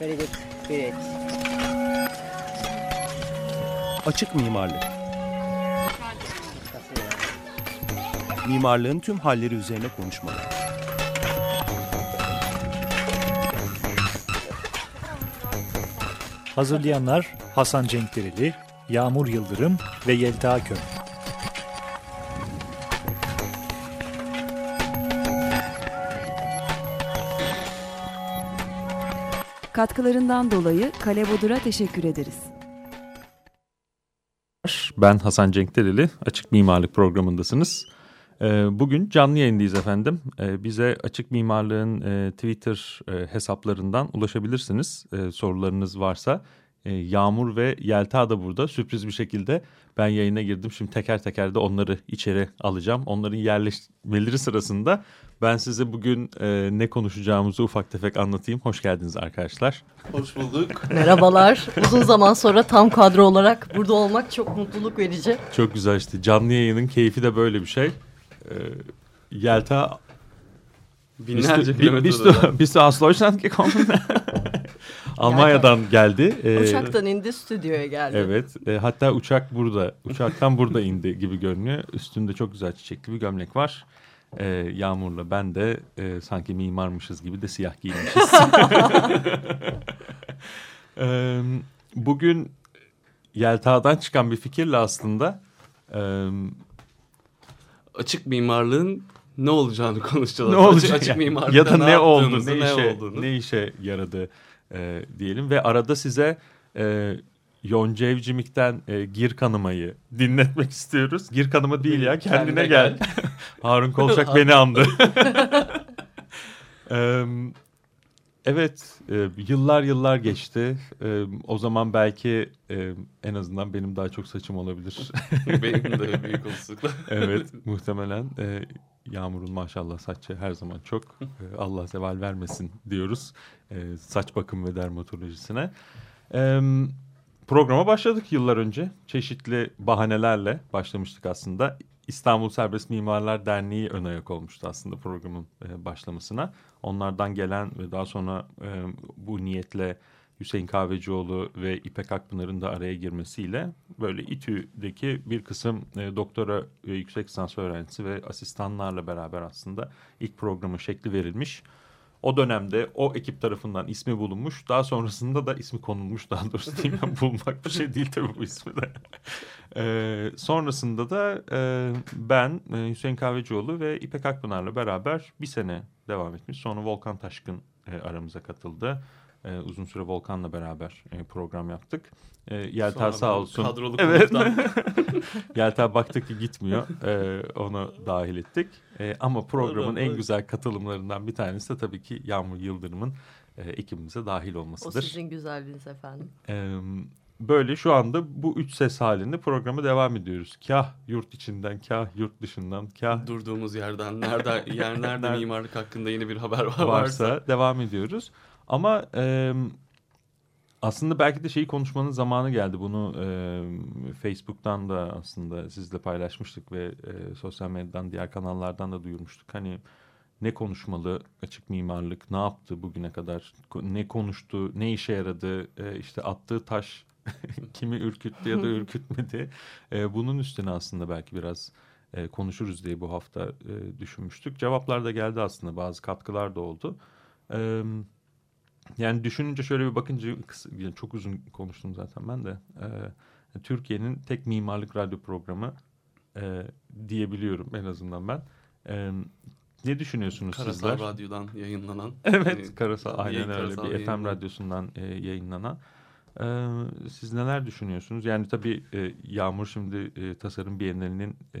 Very good. Great. Açık mimarlık. Mimarlığın tüm halleri üzerine konuşmalar. Hazırlayanlar Hasan Cenkdereli, Yağmur Yıldırım ve Yelta Köm. Katkılarından dolayı Kale Bodur'a teşekkür ederiz. Ben Hasan Cenkdereli, Açık Mimarlık programındasınız. Ee, bugün canlı yayındayız efendim. Ee, bize Açık Mimarlığın e, Twitter e, hesaplarından ulaşabilirsiniz. Ee, sorularınız varsa e, Yağmur ve Yelta da burada. Sürpriz bir şekilde ben yayına girdim. Şimdi teker teker de onları içeri alacağım. Onların yerleşmeleri sırasında ben size bugün ne konuşacağımızı ufak tefek anlatayım. Hoş geldiniz arkadaşlar. Hoş bulduk. Merhabalar. Uzun zaman sonra tam kadro olarak burada olmak çok mutluluk verici. Çok güzel işte. Canlı yayının keyfi de böyle bir şey. Yelta binlerce kilometre Bist du aus Deutschland gekommen? Almanya'dan geldi. Ee, Uçaktan indi, stüdyoya geldi. Evet. E, hatta uçak burada. Uçaktan burada indi gibi görünüyor. Üstünde çok güzel çiçekli bir gömlek var. E, Yağmur'la ben de e, sanki mimarmışız gibi de siyah giymişiz. e, bugün Yelta'dan çıkan bir fikirle aslında... E, açık mimarlığın ne olacağını konuşacağız. Ne olacak? Açık, açık ya da ne, ne oldu, ne, ne işe, olduğunu. ne işe yaradı e, diyelim ve arada size e, Yonca Evcimik'ten e, Gir Kanımayı dinletmek istiyoruz. Gir Kanıma değil ya kendine, kendine gel. gel. Harun Kolçak beni andı. e, evet e, yıllar yıllar geçti. E, o zaman belki e, en azından benim daha çok saçım olabilir. benim de büyük olasılıkla. evet muhtemelen. E, Yağmur'un maşallah saçı her zaman çok. Ee, Allah zeval vermesin diyoruz e, saç bakım ve dermatolojisine. E, programa başladık yıllar önce. Çeşitli bahanelerle başlamıştık aslında. İstanbul Serbest Mimarlar Derneği ön ayak olmuştu aslında programın e, başlamasına. Onlardan gelen ve daha sonra e, bu niyetle Hüseyin Kahvecioğlu ve İpek Akpınar'ın da araya girmesiyle böyle İTÜ'deki bir kısım e, doktora e, yüksek lisans öğrencisi ve asistanlarla beraber aslında ilk programın şekli verilmiş. O dönemde o ekip tarafından ismi bulunmuş. Daha sonrasında da ismi konulmuş daha doğrusu değil mi? Bulmak bir şey değil tabii bu ismi de. ee, sonrasında da e, ben e, Hüseyin Kahvecioğlu ve İpek Akpınar'la beraber bir sene devam etmiş. Sonra Volkan Taşkın e, aramıza katıldı e, uzun süre Volkan'la beraber e, program yaptık. E, Yelta sağ olsun. Kadroluk evet. Yelta baktık ki gitmiyor. E, onu dahil ettik. E, ama programın en güzel katılımlarından bir tanesi de tabii ki Yağmur Yıldırım'ın e, ekibimize dahil olmasıdır. O sizin güzelliğiniz efendim. E, böyle şu anda bu üç ses halinde programa devam ediyoruz. Kah yurt içinden, kah yurt dışından, kah... Durduğumuz yerden, nerede, yer nerede mimarlık hakkında yeni bir haber var, varsa... Varsa devam ediyoruz. Ama e, aslında belki de şeyi konuşmanın zamanı geldi. Bunu e, Facebook'tan da aslında sizle paylaşmıştık ve e, sosyal medyadan diğer kanallardan da duyurmuştuk. Hani ne konuşmalı açık mimarlık, ne yaptı bugüne kadar, ne konuştu, ne işe yaradı, e, işte attığı taş kimi ürküttü ya da ürkütmedi. E, bunun üstüne aslında belki biraz e, konuşuruz diye bu hafta e, düşünmüştük. Cevaplar da geldi aslında bazı katkılar da oldu. Evet. Yani düşününce şöyle bir bakınca yani çok uzun konuştum zaten ben de. E, Türkiye'nin tek mimarlık radyo programı e, diyebiliyorum en azından ben. E, ne düşünüyorsunuz Karasal sizler? Karasal Radyo'dan yayınlanan. Evet, hani, Karasal aynen öyle Karasal bir FM radyosundan e, yayınlanan. Ee, siz neler düşünüyorsunuz? Yani tabii e, Yağmur şimdi e, tasarım bienalinin e,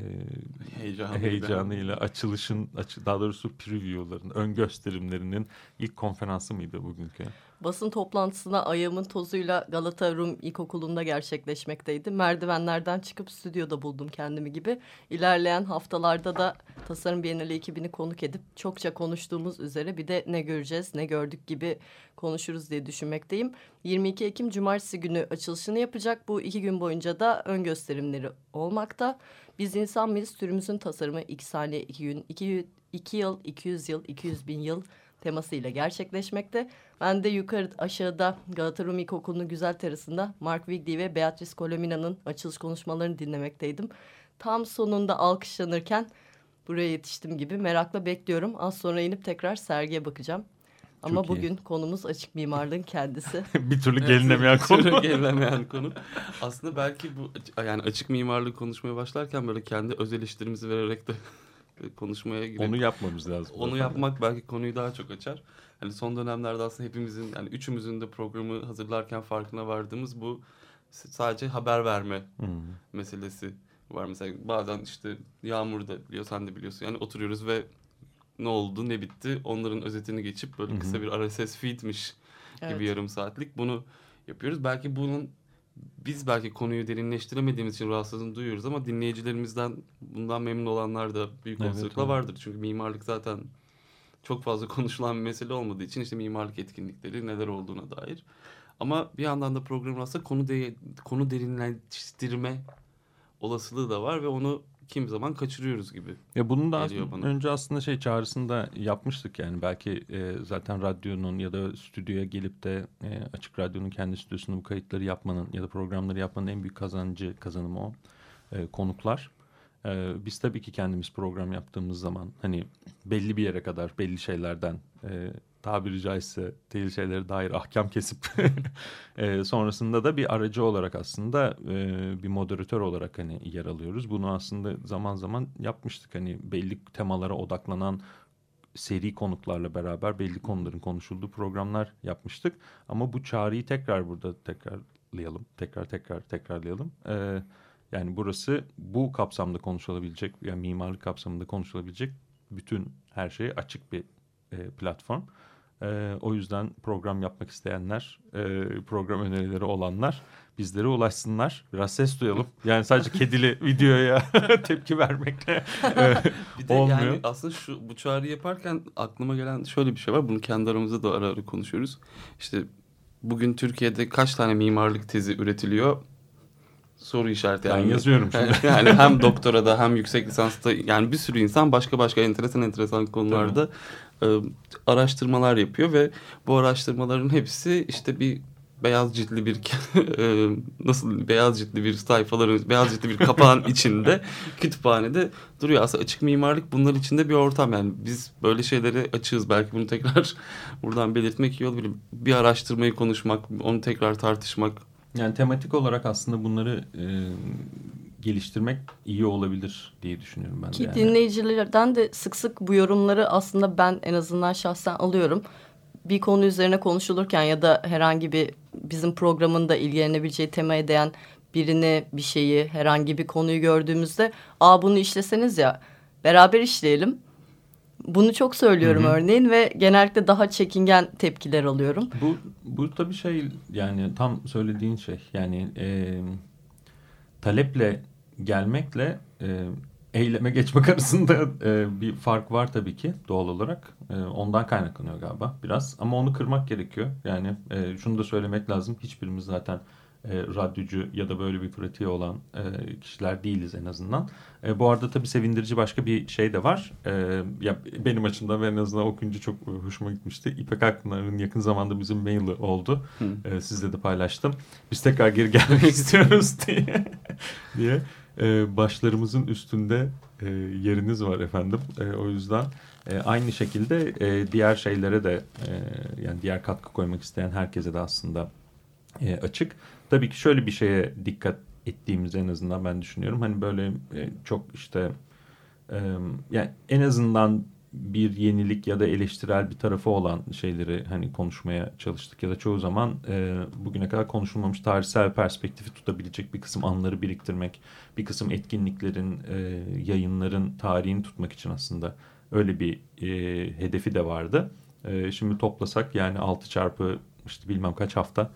Heyecanı heyecanıyla açılışın, açı, daha doğrusu preview'ların, ön gösterimlerinin ilk konferansı mıydı bugünkü? Basın toplantısına ayağımın tozuyla Galata Rum İlkokulu'nda gerçekleşmekteydi. Merdivenlerden çıkıp stüdyoda buldum kendimi gibi. İlerleyen haftalarda da Tasarım Bienali ekibini konuk edip çokça konuştuğumuz üzere bir de ne göreceğiz, ne gördük gibi konuşuruz diye düşünmekteyim. 22 Ekim Cumartesi günü açılışını yapacak. Bu iki gün boyunca da ön gösterimleri olmakta. Biz insan mıyız? Türümüzün tasarımı iki saniye, iki gün, iki, iki yıl, 200 yıl, 200 bin yıl temasıyla gerçekleşmekte. Ben de yukarı aşağıda Galata Rum İlkokulu'nun güzel terasında Mark Wigley ve Beatrice Colomina'nın açılış konuşmalarını dinlemekteydim. Tam sonunda alkışlanırken buraya yetiştim gibi merakla bekliyorum. Az sonra inip tekrar sergiye bakacağım. Ama Çok iyi. bugün konumuz açık mimarlığın kendisi. bir türlü Evet, gelinemeyen bir türlü konu. gelinemeyen konu. Aslında belki bu yani açık mimarlık konuşmaya başlarken böyle kendi öz eleştirimizi vererek de konuşmaya girip Onu yapmamız lazım. onu yapmak belki konuyu daha çok açar. Hani son dönemlerde aslında hepimizin yani üçümüzün de programı hazırlarken farkına vardığımız bu sadece haber verme Hmm. meselesi var. Mesela bazen işte Yağmur da biliyor sen de biliyorsun. Yani oturuyoruz ve ne oldu ne bitti onların özetini geçip böyle kısa bir RSS feedmiş Evet. gibi yarım saatlik bunu yapıyoruz. Belki bunun biz belki konuyu derinleştiremediğimiz için rahatsızlığını duyuyoruz ama dinleyicilerimizden bundan memnun olanlar da büyük Evet, olasılıkla evet. vardır. Çünkü mimarlık zaten çok fazla konuşulan bir mesele olmadığı için işte mimarlık etkinlikleri neler olduğuna dair. Ama bir yandan da programın aslında konu de, konu derinleştirme olasılığı da var ve onu kim zaman kaçırıyoruz gibi. Ya bunun da aslında bana. önce aslında şey çağrısında yapmıştık yani belki e, zaten radyonun ya da stüdyoya gelip de e, açık radyonun kendi stüdyosunda bu kayıtları yapmanın ya da programları yapmanın en büyük kazancı kazanımı o E, konuklar. E, biz tabii ki kendimiz program yaptığımız zaman hani belli bir yere kadar belli şeylerden e, tabiri caizse değil şeylere dair ahkam kesip e, sonrasında da bir aracı olarak aslında e, bir moderatör olarak hani yer alıyoruz. Bunu aslında zaman zaman yapmıştık hani belli temalara odaklanan seri konuklarla beraber belli konuların konuşulduğu programlar yapmıştık. Ama bu çağrıyı tekrar burada tekrarlayalım, tekrar tekrar tekrarlayalım. E, yani burası bu kapsamda konuşulabilecek, yani mimarlık kapsamında konuşulabilecek bütün her şeye açık bir e, platform. E, o yüzden program yapmak isteyenler, e, program önerileri olanlar bizlere ulaşsınlar. Biraz ses duyalım. Yani sadece kedili videoya tepki vermekle e, Bir de Olmuyor. yani aslında şu bu çağrıyı yaparken aklıma gelen şöyle bir şey var. Bunu kendi aramızda da ara ara konuşuyoruz. İşte bugün Türkiye'de kaç tane mimarlık tezi üretiliyor? Soru işareti. ben yani. yazıyorum şimdi. yani hem doktorada hem yüksek lisansta yani bir sürü insan başka başka enteresan enteresan konularda e, araştırmalar yapıyor ve bu araştırmaların hepsi işte bir beyaz ciltli bir e, nasıl beyaz ciltli bir sayfaların beyaz ciltli bir kapağın içinde kütüphanede duruyor. Aslında açık mimarlık bunlar içinde bir ortam yani biz böyle şeylere açığız belki bunu tekrar buradan belirtmek iyi olabilir. Bir araştırmayı konuşmak, onu tekrar tartışmak Yani tematik olarak aslında bunları e, geliştirmek iyi olabilir diye düşünüyorum ben. Ki yani. dinleyicilerden de sık sık bu yorumları aslında ben en azından şahsen alıyorum. Bir konu üzerine konuşulurken ya da herhangi bir bizim programın da ilgilenebileceği temaya değen birini bir şeyi herhangi bir konuyu gördüğümüzde aa bunu işleseniz ya beraber işleyelim. Bunu çok söylüyorum Hı hı. örneğin ve genellikle daha çekingen tepkiler alıyorum. Bu bu tabii şey yani tam söylediğin şey yani e, taleple gelmekle e, eyleme geçmek arasında e, bir fark var tabii ki doğal olarak. E, ondan kaynaklanıyor galiba biraz ama onu kırmak gerekiyor. Yani e, şunu da söylemek lazım hiçbirimiz zaten e, radyocu ya da böyle bir pratiği olan e, kişiler değiliz en azından. E, bu arada tabii sevindirici başka bir şey de var. E, ya benim açımdan en azından okuyunca çok hoşuma gitmişti. İpek Akpınar'ın yakın zamanda bizim maili oldu. Hı. E, sizle de paylaştım. Biz tekrar geri gelmek istiyoruz diye. diye. E, başlarımızın üstünde e, yeriniz var efendim. E, o yüzden e, aynı şekilde e, diğer şeylere de e, yani diğer katkı koymak isteyen herkese de aslında e, açık. Tabii ki şöyle bir şeye dikkat ettiğimiz en azından ben düşünüyorum. Hani böyle e, çok işte e, yani en azından bir yenilik ya da eleştirel bir tarafı olan şeyleri hani konuşmaya çalıştık ya da çoğu zaman e, bugüne kadar konuşulmamış tarihsel perspektifi tutabilecek bir kısım anları biriktirmek, bir kısım etkinliklerin, e, yayınların tarihini tutmak için aslında öyle bir e, hedefi de vardı. E, şimdi toplasak yani 6 çarpı işte bilmem kaç hafta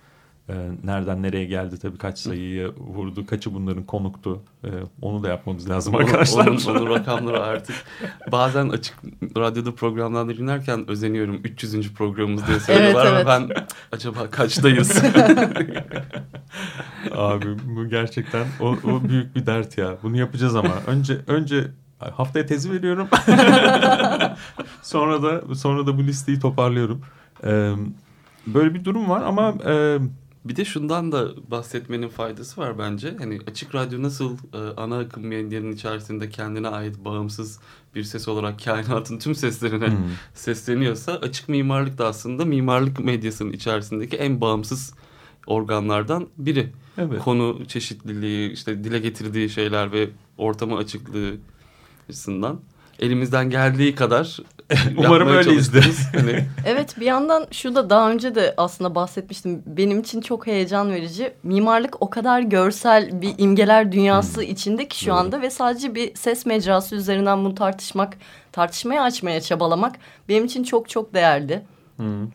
e, nereden nereye geldi tabii kaç sayıyı vurdu, kaçı bunların konuktu. E, onu da yapmamız lazım arkadaşlar. Onun, onun rakamları artık bazen açık radyoda programlarda dinlerken özeniyorum 300. programımız diye söylüyorlar Evet, ama ben acaba kaçtayız? Abi bu gerçekten o, o büyük bir dert ya. Bunu yapacağız ama önce önce haftaya tezi veriyorum. sonra da sonra da bu listeyi toparlıyorum. Ee, böyle bir durum var ama e, Bir de şundan da bahsetmenin faydası var bence. Hani açık radyo nasıl e, ana akım medyanın içerisinde kendine ait bağımsız bir ses olarak kainatın tüm seslerine hmm, sesleniyorsa açık mimarlık da aslında mimarlık medyasının içerisindeki en bağımsız organlardan biri. evet. Konu çeşitliliği, işte dile getirdiği şeyler ve ortama açıklığı açısından elimizden geldiği kadar Umarım öyleyizdir. çalıştığımız, Hani Evet bir yandan şu da daha önce de aslında bahsetmiştim. Benim için çok heyecan verici. Mimarlık o kadar görsel bir imgeler dünyası içinde ki şu Doğru. anda ve sadece bir ses mecrası üzerinden bunu tartışmak, tartışmaya açmaya çabalamak benim için çok çok değerli. Hmm.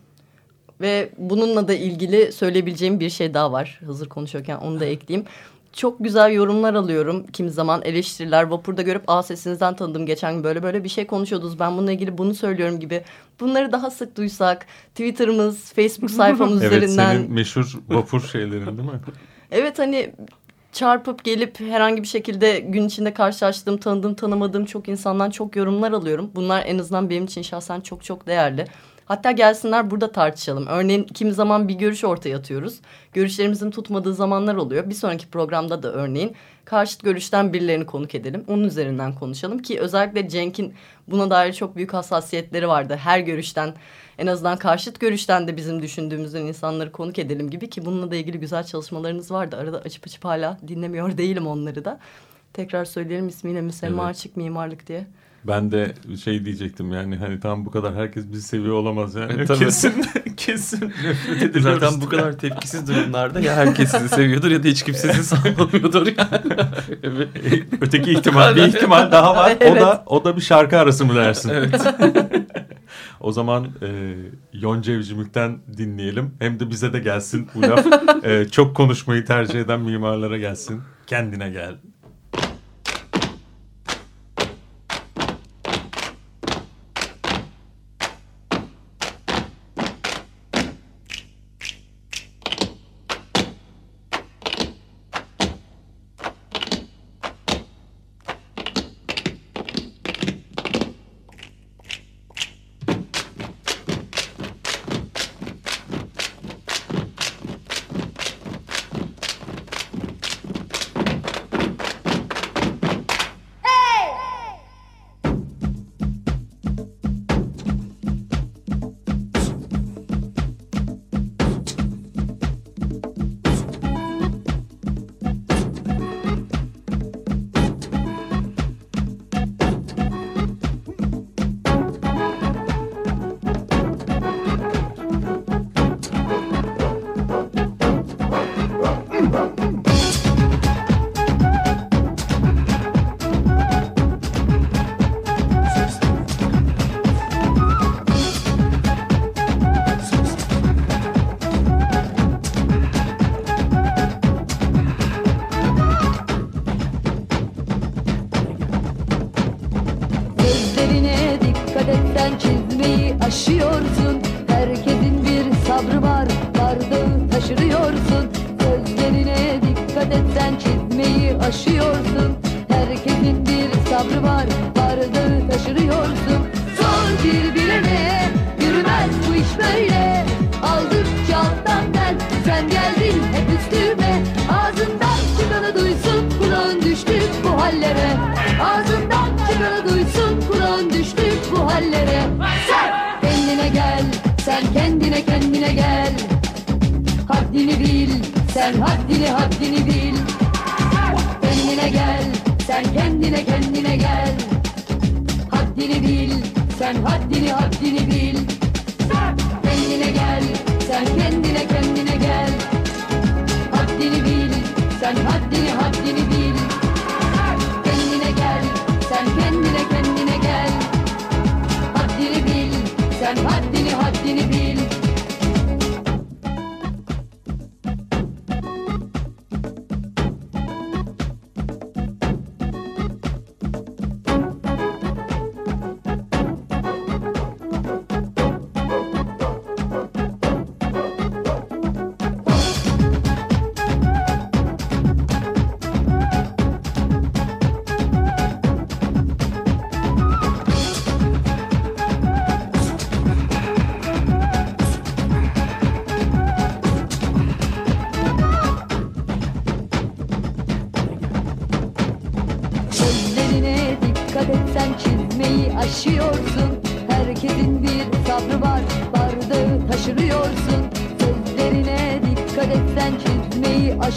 Ve bununla da ilgili söyleyebileceğim bir şey daha var. Hazır konuşuyorken onu da ekleyeyim. Çok güzel yorumlar alıyorum. Kimi zaman eleştiriler. Vapurda görüp aa sesinizden tanıdım. Geçen gün böyle böyle bir şey konuşuyordunuz. Ben bununla ilgili bunu söylüyorum gibi. Bunları daha sık duysak. Twitter'ımız, Facebook sayfamız Evet üzerinden. senin meşhur vapur şeylerin değil mi? Evet hani çarpıp gelip herhangi bir şekilde gün içinde karşılaştığım, tanıdığım, tanımadığım çok insandan çok yorumlar alıyorum. Bunlar en azından benim için şahsen çok çok değerli. Hatta gelsinler burada tartışalım. Örneğin kimi zaman bir görüş ortaya atıyoruz. Görüşlerimizin tutmadığı zamanlar oluyor. Bir sonraki programda da örneğin karşıt görüşten birilerini konuk edelim. Onun üzerinden konuşalım ki özellikle Cenk'in buna dair çok büyük hassasiyetleri vardı. Her görüşten en azından karşıt görüşten de bizim düşündüğümüzden insanları konuk edelim gibi ki bununla da ilgili güzel çalışmalarınız vardı. Arada açıp açıp hala dinlemiyor değilim onları da. Tekrar söyleyelim ismiyle müsemma Evet. açık mimarlık diye. Ben de şey diyecektim yani hani tam bu kadar herkes bizi seviyor olamaz yani. Evet, tabii. kesin kesin nefret ediliyoruz. zaten bu kadar tepkisiz durumlarda ya herkes sizi seviyordur ya da hiç kimse sizi savunmuyordur yani. Evet. Öteki ihtimal bir ihtimal daha var. O da o da bir şarkı arası mı dersin? Evet. O zaman e, Yonca Evcimik'ten dinleyelim. Hem de bize de gelsin bu laf. E, çok konuşmayı tercih eden mimarlara gelsin. Kendine gel. Gözlerine dikkat et sen çizmeyi aşıyorsun. Herkesin bir sabrı var bardağı taşırıyorsun. Gözlerine dikkat et sen çizmeyi aşıyorsun. Herkesin bir sabrı var bardağı taşırıyorsun. Sor bir bilene yürümez bu iş böyle kendine kendine gel. Haddini bil. Sen haddini haddini bil. Kendine gel. Sen kendine kendine gel. Haddini bil. Sen haddini haddini bil. Kendine gel. Sen kendine kendine gel. Haddini bil. Sen haddini haddini bil. Kendine gel. Sen kendine kendine gel. Haddini bil. Sen haddini haddini bil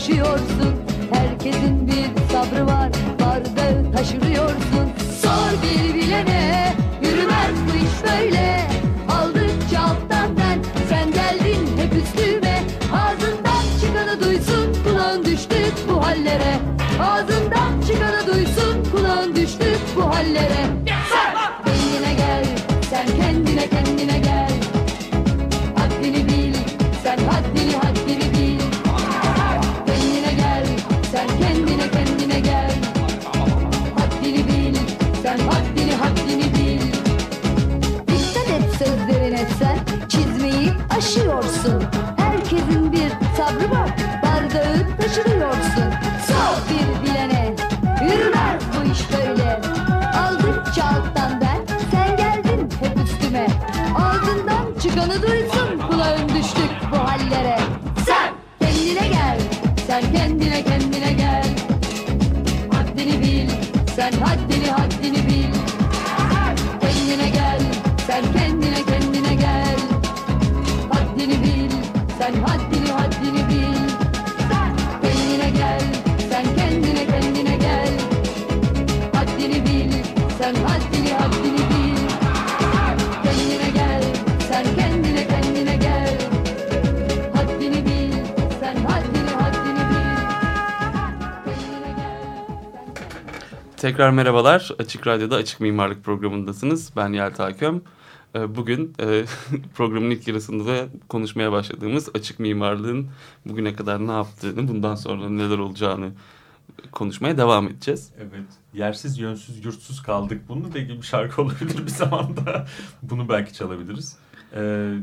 çizmeyi aşıyorsun Herkesin bir sabrı var bardağı taşırıyorsun. Sor bir Tekrar merhabalar. Açık Radyo'da Açık Mimarlık programındasınız. Ben Yelta Köm. Ee, Bugün e, programın ilk yarısında da konuşmaya başladığımız açık mimarlığın bugüne kadar ne yaptığını, bundan sonra neler olacağını konuşmaya devam edeceğiz. Evet. Yersiz, yönsüz, yurtsuz kaldık. Bununla ilgili bir şarkı olabilir bir zamanda. Bunu belki çalabiliriz. Ee,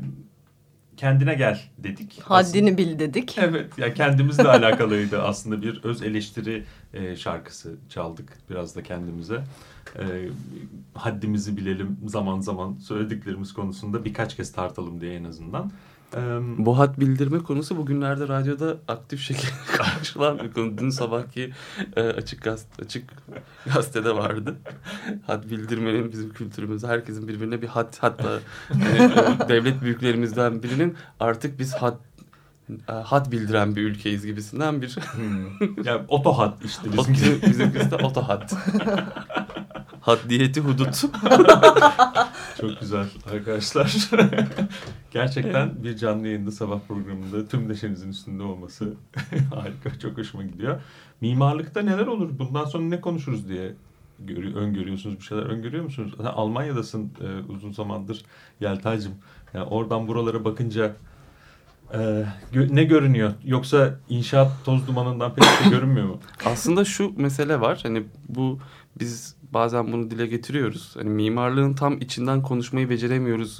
kendine gel dedik. Haddini bil dedik. Evet, ya kendimizle alakalıydı aslında bir öz eleştiri e, şarkısı çaldık biraz da kendimize. E, haddimizi bilelim zaman zaman söylediklerimiz konusunda birkaç kez tartalım diye en azından. E, Bu hat bildirme konusu bugünlerde radyoda aktif şekilde karşılan bir konu. Dün sabahki e, açık, gazete, açık gazetede vardı. Hat bildirmenin bizim kültürümüzde herkesin birbirine bir hat hatta hani, e, devlet büyüklerimizden birinin artık biz hat e, hat bildiren bir ülkeyiz gibisinden bir hmm, ya otohat işte bizim, bizim. bizim bizde otohat. Haddiyeti hudut. Çok güzel arkadaşlar. Gerçekten bir canlı yayında sabah programında tüm neşenizin üstünde olması harika. Çok hoşuma gidiyor. Mimarlıkta neler olur? Bundan sonra ne konuşuruz diye görü- öngörüyorsunuz. Bir şeyler öngörüyor musunuz? Sen Almanya'dasın e, uzun zamandır Yeltacığım. Yani oradan buralara bakınca e, gö- ne görünüyor? Yoksa inşaat toz dumanından pek bir şey görünmüyor mu? Aslında şu mesele var. Hani bu biz bazen bunu dile getiriyoruz. Hani mimarlığın tam içinden konuşmayı beceremiyoruz.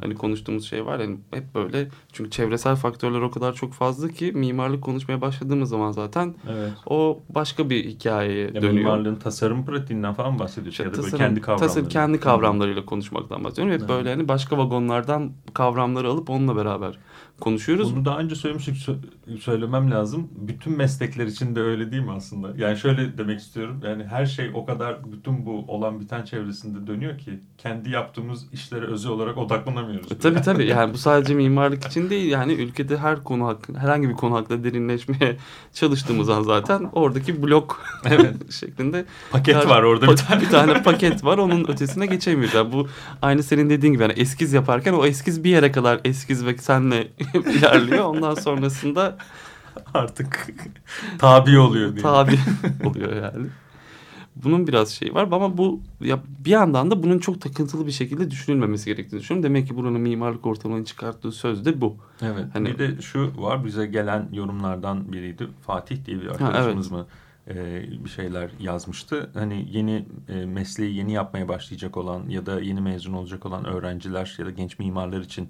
Hani konuştuğumuz şey var. Yani hep böyle çünkü çevresel faktörler o kadar çok fazla ki mimarlık konuşmaya başladığımız zaman zaten Evet. o başka bir hikayeye Ya dönüyor. mimarlığın tasarım pratiğinden falan bahsediyorsun İşte ya da böyle tasarım- kendi kavramları. tasarım- kendi kavramlarıyla konuşmaktan bahsediyorum. Hep Evet. böyle hani başka vagonlardan kavramları alıp onunla beraber konuşuyoruz. Bunu daha önce söylemiştik sö- söylemem lazım. Bütün meslekler için de öyle değil mi aslında? Yani şöyle demek istiyorum. Yani her şey o kadar bütün bu olan biten çevresinde dönüyor ki kendi yaptığımız işlere özel olarak odaklanamıyoruz. E, Tabii tabii yani bu sadece mimarlık için değil yani ülkede her konu hakkında herhangi bir konu hakkında derinleşmeye çalıştığımız an zaten oradaki blok Evet. şeklinde Paket Her- var orada bir tane. bir tane paket var onun ötesine geçemiyoruz. Yani bu aynı senin dediğin gibi yani eskiz yaparken o eskiz bir yere kadar eskiz ve senle ilerliyor. Ondan sonrasında Artık tabi oluyor diye. tabi oluyor yani. Bunun biraz şeyi var ama bu ya bir yandan da bunun çok takıntılı bir şekilde düşünülmemesi gerektiğini düşünüyorum. Demek ki buranın mimarlık ortamının çıkarttığı söz de bu. Evet. Hani- bir de şu var bize gelen yorumlardan biriydi. Fatih diye bir arkadaşımız mı e, bir şeyler yazmıştı. Hani yeni e, mesleği yeni yapmaya başlayacak olan ya da yeni mezun olacak olan öğrenciler ya da genç mimarlar için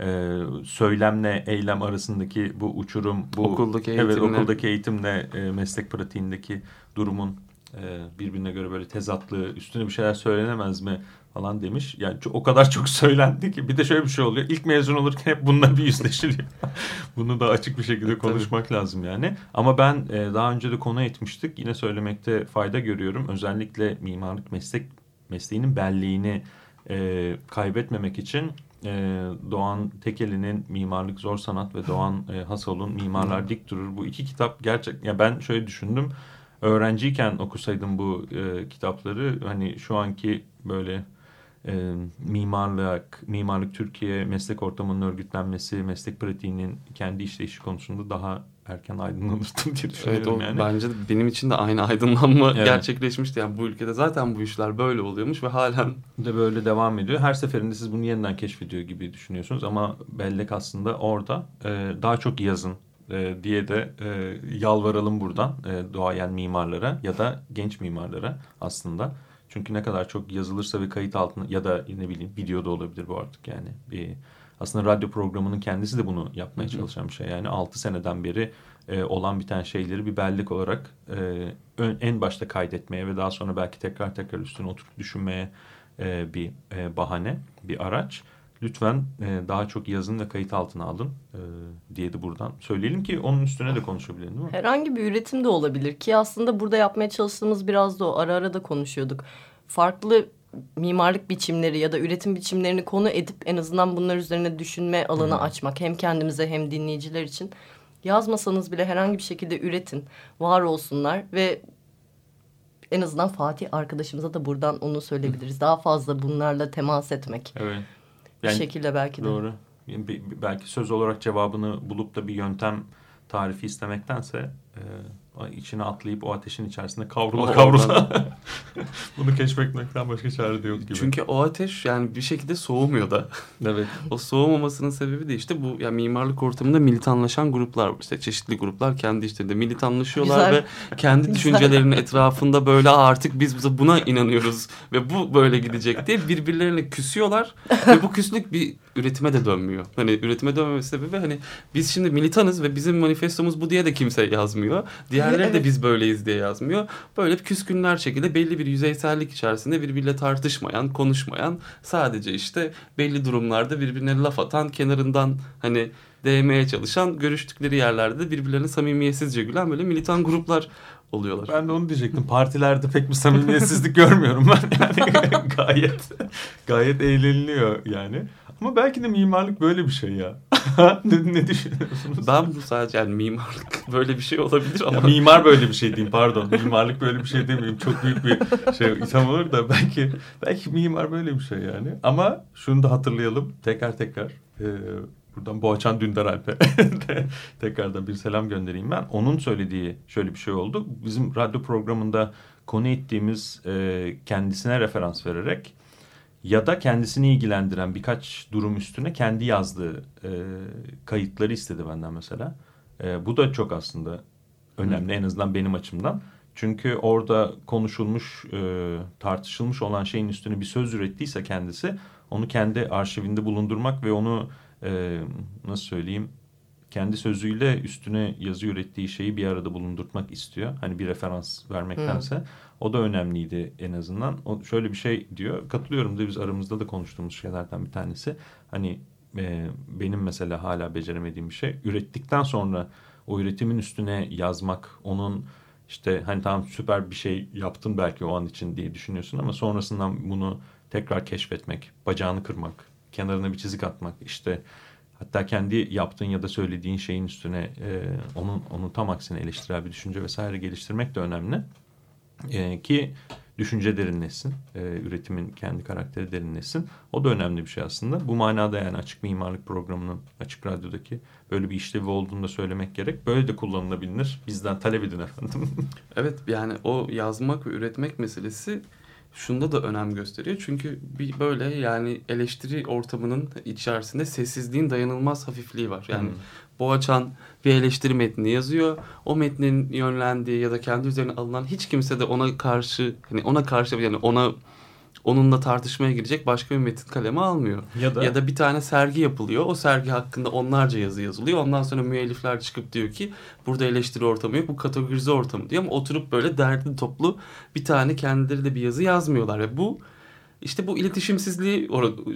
e, söylemle eylem arasındaki bu uçurum, bu Okuldaki evet eğitimle. okuldaki eğitimle e, meslek pratiğindeki durumun e, birbirine göre böyle tezatlığı, üstüne bir şeyler söylenemez mi falan demiş. Yani o kadar çok söylendi ki bir de şöyle bir şey oluyor. İlk mezun olurken hep bununla bir yüzleşiliyor. Bunu da açık bir şekilde konuşmak lazım yani. Ama ben e, daha önce de konu etmiştik. Yine söylemekte fayda görüyorum. Özellikle mimarlık meslek mesleğinin belleğini e, kaybetmemek için e, Doğan Tekeli'nin Mimarlık Zor Sanat ve Doğan e, Hasol'un Mimarlar Dik Durur. Bu iki kitap gerçek. Ya ben şöyle düşündüm. Öğrenciyken okusaydım bu e, kitapları hani şu anki böyle e, mimarlık, mimarlık Türkiye meslek ortamının örgütlenmesi, meslek pratiğinin kendi işleyişi konusunda daha erken aydınlanırdım diye Evet düşünüyorum o yani. bence benim için de aynı aydınlanma Evet. gerçekleşmişti. Yani bu ülkede zaten bu işler böyle oluyormuş ve halen de böyle devam ediyor. Her seferinde siz bunu yeniden keşfediyor gibi düşünüyorsunuz ama bellek aslında orada. Ee, daha çok yazın e, diye de e, yalvaralım buradan e, doğayan mimarlara ya da genç mimarlara aslında. Çünkü ne kadar çok yazılırsa ve kayıt altına ya da ne bileyim videoda olabilir bu artık yani. Bir, aslında radyo programının kendisi de bunu yapmaya çalışan bir şey. Yani 6 seneden beri e, olan biten şeyleri bir bellek olarak e, ön- en başta kaydetmeye ve daha sonra belki tekrar tekrar üstüne oturup düşünmeye e, bir e, bahane, bir araç. Lütfen e, daha çok yazın ve kayıt altına alın e, diye de buradan söyleyelim ki onun üstüne de konuşabilelim değil mi? Herhangi bir üretim de olabilir ki aslında burada yapmaya çalıştığımız biraz da o ara ara da konuşuyorduk. Farklı mimarlık biçimleri ya da üretim biçimlerini konu edip en azından bunlar üzerine düşünme alanı açmak hem kendimize hem dinleyiciler için. Yazmasanız bile herhangi bir şekilde üretin, var olsunlar ve en azından Fatih arkadaşımıza da buradan onu söyleyebiliriz. Daha fazla bunlarla temas etmek. Evet. bir şekilde belki de. Doğru. Yani belki söz olarak cevabını bulup da bir yöntem tarifi istemektense e, içine atlayıp o ateşin içerisinde kavrula O- kavrula bunu keşfetmekten başka çare de yok gibi. çünkü o ateş yani bir şekilde soğumuyor da. evet. O soğumamasının sebebi de işte bu yani mimarlık ortamında militanlaşan gruplar var. İşte çeşitli gruplar kendi işlerinde militanlaşıyorlar Güzel. ve kendi düşüncelerinin etrafında böyle "Aa, artık biz buna inanıyoruz ve bu böyle gidecek diye birbirlerine küsüyorlar ve bu küslük bir üretime de dönmüyor. Hani üretime dönmemesi sebebi hani biz şimdi militanız ve bizim manifestomuz bu diye de kimse yazmıyor. Diğerleri de biz böyleyiz diye yazmıyor. Böyle küskünler şekilde belli bir yüzeysellik içerisinde birbiriyle tartışmayan, konuşmayan, sadece işte belli durumlarda birbirine laf atan, kenarından hani değmeye çalışan, görüştükleri yerlerde de birbirlerine samimiyetsizce gülen böyle militan gruplar oluyorlar. Ben de onu diyecektim. Partilerde pek bir samimiyetsizlik görmüyorum ben. Yani gayet gayet eğleniliyor yani. Ama belki de mimarlık böyle bir şey ya. ne, ne düşünüyorsunuz? Ben bu sadece yani mimarlık böyle bir şey olabilir ama Ya mimar böyle bir şey diyeyim pardon. Mimarlık böyle bir şey demeyeyim. Çok büyük bir şey itham olur da belki belki mimar böyle bir şey yani. Ama şunu da hatırlayalım tekrar tekrar. e, buradan Boğaçan Dündar Alp'e tekrardan bir selam göndereyim ben. Onun söylediği şöyle bir şey oldu. Bizim radyo programında konu ettiğimiz e, kendisine referans vererek ya da kendisini ilgilendiren birkaç durum üstüne kendi yazdığı e, kayıtları istedi benden mesela. E, bu da çok aslında önemli en azından benim açımdan. Çünkü orada konuşulmuş, e, tartışılmış olan şeyin üstüne bir söz ürettiyse kendisi onu kendi arşivinde bulundurmak ve onu e, nasıl söyleyeyim kendi sözüyle üstüne yazı ürettiği şeyi bir arada bulundurmak istiyor. Hani bir referans vermektense. O da önemliydi en azından. O şöyle bir şey diyor. Katılıyorum da biz aramızda da konuştuğumuz şeylerden bir tanesi. Hani e, benim mesela hala beceremediğim bir şey. Ürettikten sonra o üretimin üstüne yazmak, onun işte hani tamam süper bir şey yaptın belki o an için diye düşünüyorsun ama sonrasından bunu tekrar keşfetmek, bacağını kırmak, kenarına bir çizik atmak, işte hatta kendi yaptığın ya da söylediğin şeyin üstüne e, onun onun tam aksine eleştirel bir düşünce vesaire geliştirmek de önemli. E, ki düşünce derinleşsin, e, üretimin kendi karakteri derinleşsin. O da önemli bir şey aslında. Bu manada yani Açık Mimarlık Programı'nın Açık Radyo'daki böyle bir işlevi olduğunu da söylemek gerek. Böyle de kullanılabilir. Bizden talep edin efendim. Evet yani o yazmak ve üretmek meselesi şunda da önem gösteriyor. Çünkü bir böyle yani eleştiri ortamının içerisinde sessizliğin dayanılmaz hafifliği var. Yani Hmm. Boğaçan bir eleştiri metni yazıyor. O metnin yönlendiği ya da kendi üzerine alınan hiç kimse de ona karşı hani ona karşı yani ona onunla tartışmaya girecek başka bir metin kaleme almıyor. Ya da, Ya da bir tane sergi yapılıyor. O sergi hakkında onlarca yazı yazılıyor. Ondan sonra müellifler çıkıp diyor ki burada eleştiri ortamı yok bu kategorize ortamı diyor. Ama oturup böyle dertli toplu bir tane kendileri de bir yazı yazmıyorlar. Ve bu işte bu iletişimsizliği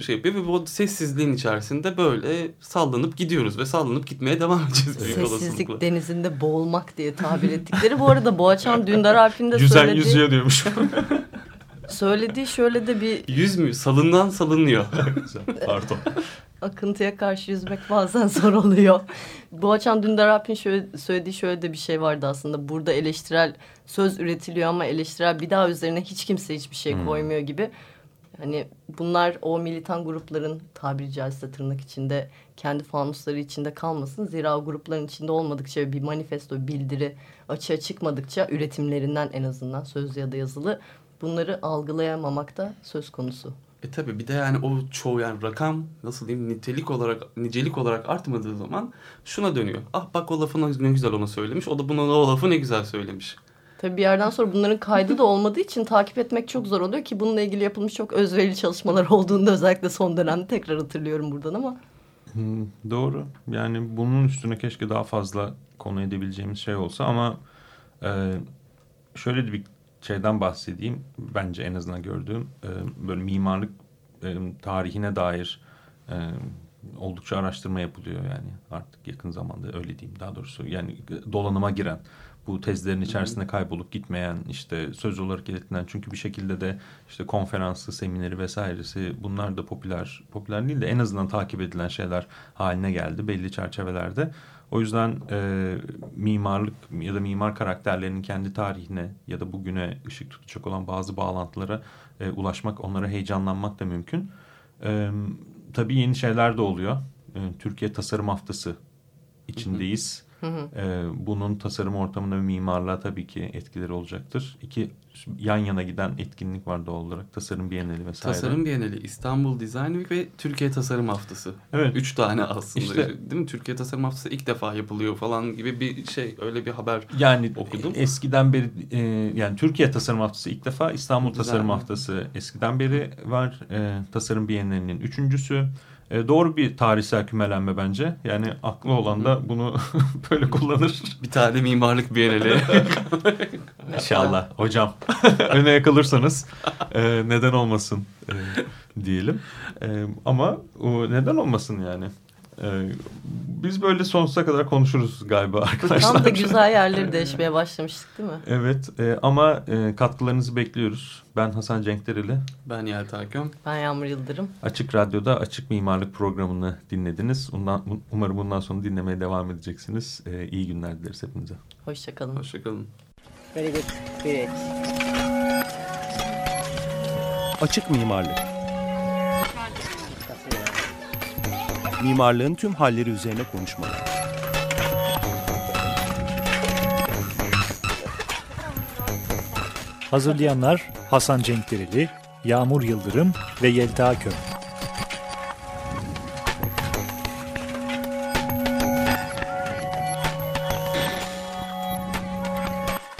şey yapıyor ve bu sessizliğin içerisinde böyle sallanıp gidiyoruz ve sallanıp gitmeye devam edeceğiz büyük Sessizlik olasılıkla. denizinde boğulmak diye tabir ettikleri. Bu arada Boğaçan Dündar Alp'in de yüzen söylediği... yüzüyor diyormuş. Söylediği şöyle de bir Yüzmüyor. Salından salınıyor. Pardon. akıntıya karşı yüzmek bazen zor oluyor. Bu açan Dündar Alp'in şöyle, söylediği şöyle de bir şey vardı aslında. Burada eleştirel söz üretiliyor ama eleştirel bir daha üzerine hiç kimse hiçbir şey Hmm. koymuyor gibi. Hani bunlar o militan grupların tabiri caizse tırnak içinde kendi fanusları içinde kalmasın. Zira o grupların içinde olmadıkça bir manifesto, bildiri açığa çıkmadıkça üretimlerinden en azından sözlü ya da yazılı bunları algılayamamak da söz konusu. E tabi bir de yani o çoğu yani rakam nasıl diyeyim nitelik olarak nicelik olarak artmadığı zaman şuna dönüyor. Ah bak o lafı ne güzel ona söylemiş. O da buna o lafı ne güzel söylemiş. Tabii bir yerden sonra bunların kaydı da olmadığı için takip etmek çok zor oluyor ki bununla ilgili yapılmış çok özverili çalışmalar olduğunda özellikle son dönemde tekrar hatırlıyorum buradan ama Hmm, Doğru. Yani bunun üstüne keşke daha fazla konu edebileceğimiz şey olsa ama e, şöyle de bir şeyden bahsedeyim. Bence en azından gördüğüm e, böyle mimarlık e, tarihine dair e, oldukça araştırma yapılıyor yani artık yakın zamanda öyle diyeyim daha doğrusu yani dolanıma giren bu tezlerin içerisinde kaybolup gitmeyen işte söz olarak iletilen çünkü bir şekilde de işte konferansı, semineri vesairesi bunlar da popüler popüler değil de en azından takip edilen şeyler haline geldi belli çerçevelerde. O yüzden e, mimarlık ya da mimar karakterlerinin kendi tarihine ya da bugüne ışık tutacak olan bazı bağlantılara e, ulaşmak, onlara heyecanlanmak da mümkün. E, tabii yeni şeyler de oluyor. E, Türkiye Tasarım Haftası içindeyiz. E, bunun tasarım ortamında ve mimarlığa tabii ki etkileri olacaktır. İki yan yana giden etkinlik var doğal olarak. Tasarım Bienali vesaire. Tasarım Bienali, İstanbul Design Week ve Türkiye Tasarım Haftası. Evet. Üç tane aslında. İşte- Değil mi? Türkiye Tasarım Haftası ilk defa yapılıyor falan gibi bir şey. Öyle bir haber. Yani Okudum. eskiden beri e, yani Türkiye Tasarım Haftası ilk defa İstanbul Güzel. Tasarım Haftası eskiden beri var. E, Tasarım Bienalinin üçüncüsü. E, doğru bir tarihsel kümelenme bence. Yani aklı olan da bunu böyle kullanır. Bir tane mimarlık Bienali. İnşallah hocam. Öne yakalırsanız e, neden olmasın e, diyelim. E, ama o neden olmasın yani. E, biz böyle sonsuza kadar konuşuruz galiba arkadaşlar. tam da güzel yerleri değişmeye başlamıştık değil mi? Evet e, ama e, katkılarınızı bekliyoruz. Ben Hasan Cenkdereli. ben Yelta Köm. Ben Yağmur Yıldırım. Açık Radyo'da Açık Mimarlık programını dinlediniz. Bundan, umarım bundan sonra dinlemeye devam edeceksiniz. E, iyi günler dileriz hepinize. Hoşçakalın. Hoşçakalın. Very good. Great. Açık mimarlık. Mimarlığın tüm halleri üzerine konuşmalar. Hazırlayanlar Hasan Cenkdereli, Yağmur Yıldırım ve Yelta Köm.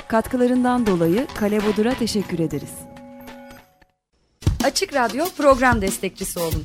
Katkılarından dolayı Kale Bodur'a teşekkür ederiz. Açık Radyo program destekçisi olun.